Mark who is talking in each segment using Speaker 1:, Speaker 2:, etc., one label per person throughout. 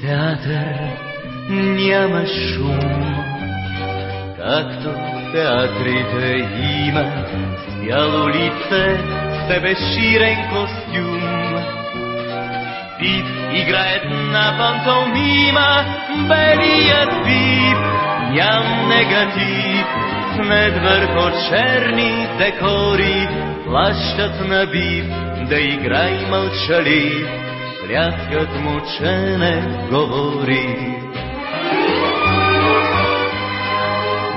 Speaker 1: театър няма шум, както в театрите има бяло лице, себе ширен костюм. Вид играят на пантомима, белият вид, ням негатив, снед върху черни декори, плащат на бив, да играй мълчалив, пляскат му, че не говори.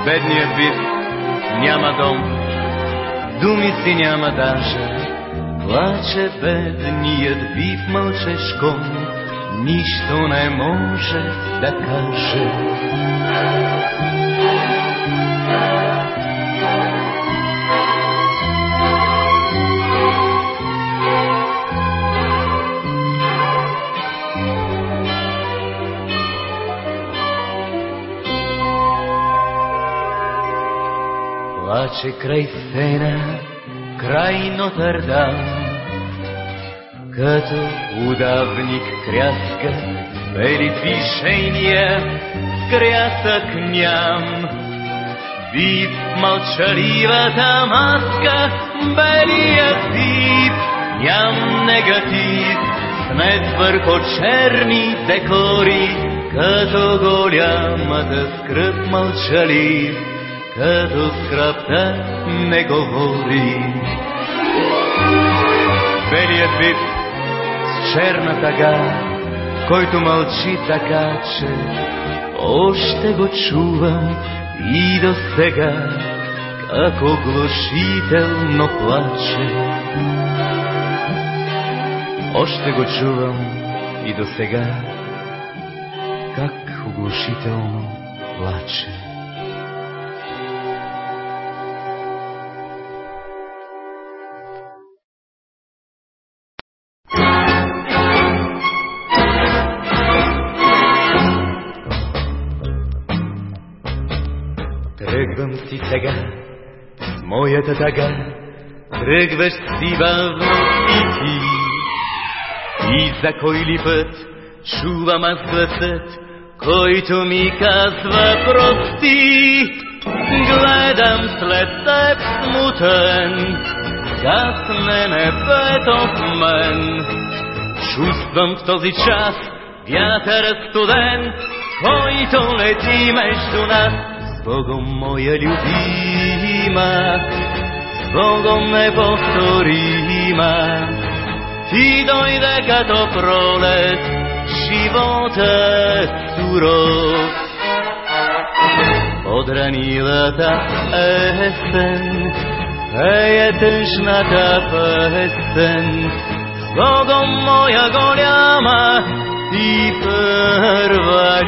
Speaker 1: Бедният бив няма дом, думи си няма даже, плаче бедният бив мълчешком, нищо не може да каже. Плаче край Сена, край Нотърдам, като удавник кряска, бели движения, крясък ням. Вид мълчаливата маска, белия тип, ням негатив, снет върху черни декори, като голямата скръп мълчалив като скръпта не говори. Белият вид с черна тъга, който мълчи така, че още го чувам и до сега, как оглушително плаче. Още го чувам и до сега, как оглушително плаче. С моята тъга, тръгваш си бавно и ти. И за кой ли път чувам аз гласът, който ми казва прости. Гледам след теб смутен, гасне небето в мен. Чувствам в този час вятър студен, който лети между нас. Богом, моя любима, с Богом неповторима. Ти дойде като пролет, живота суров. Подранилата есен, е тъжната песен. С Богом, моя голяма и първа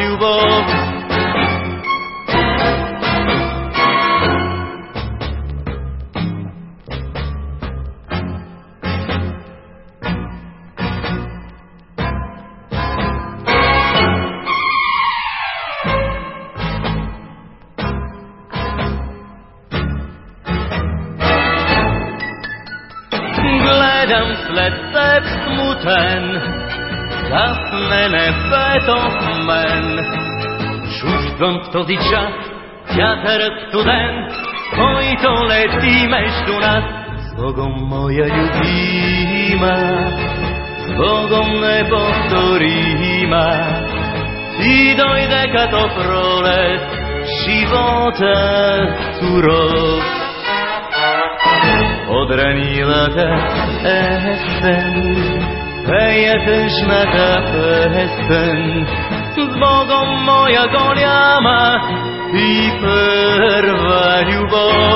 Speaker 1: Гледам след теб смутен, гасне небето в мен. Чувствам в този час вятърът студен, който лети между нас. С Богом, моя любима, с Богом неповторима. Ти дойде като пролет, живота суров podraniła Esen, Twoje tężnata Esen, z Bogą moja goniama i pierwa любовь.